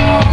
Oh.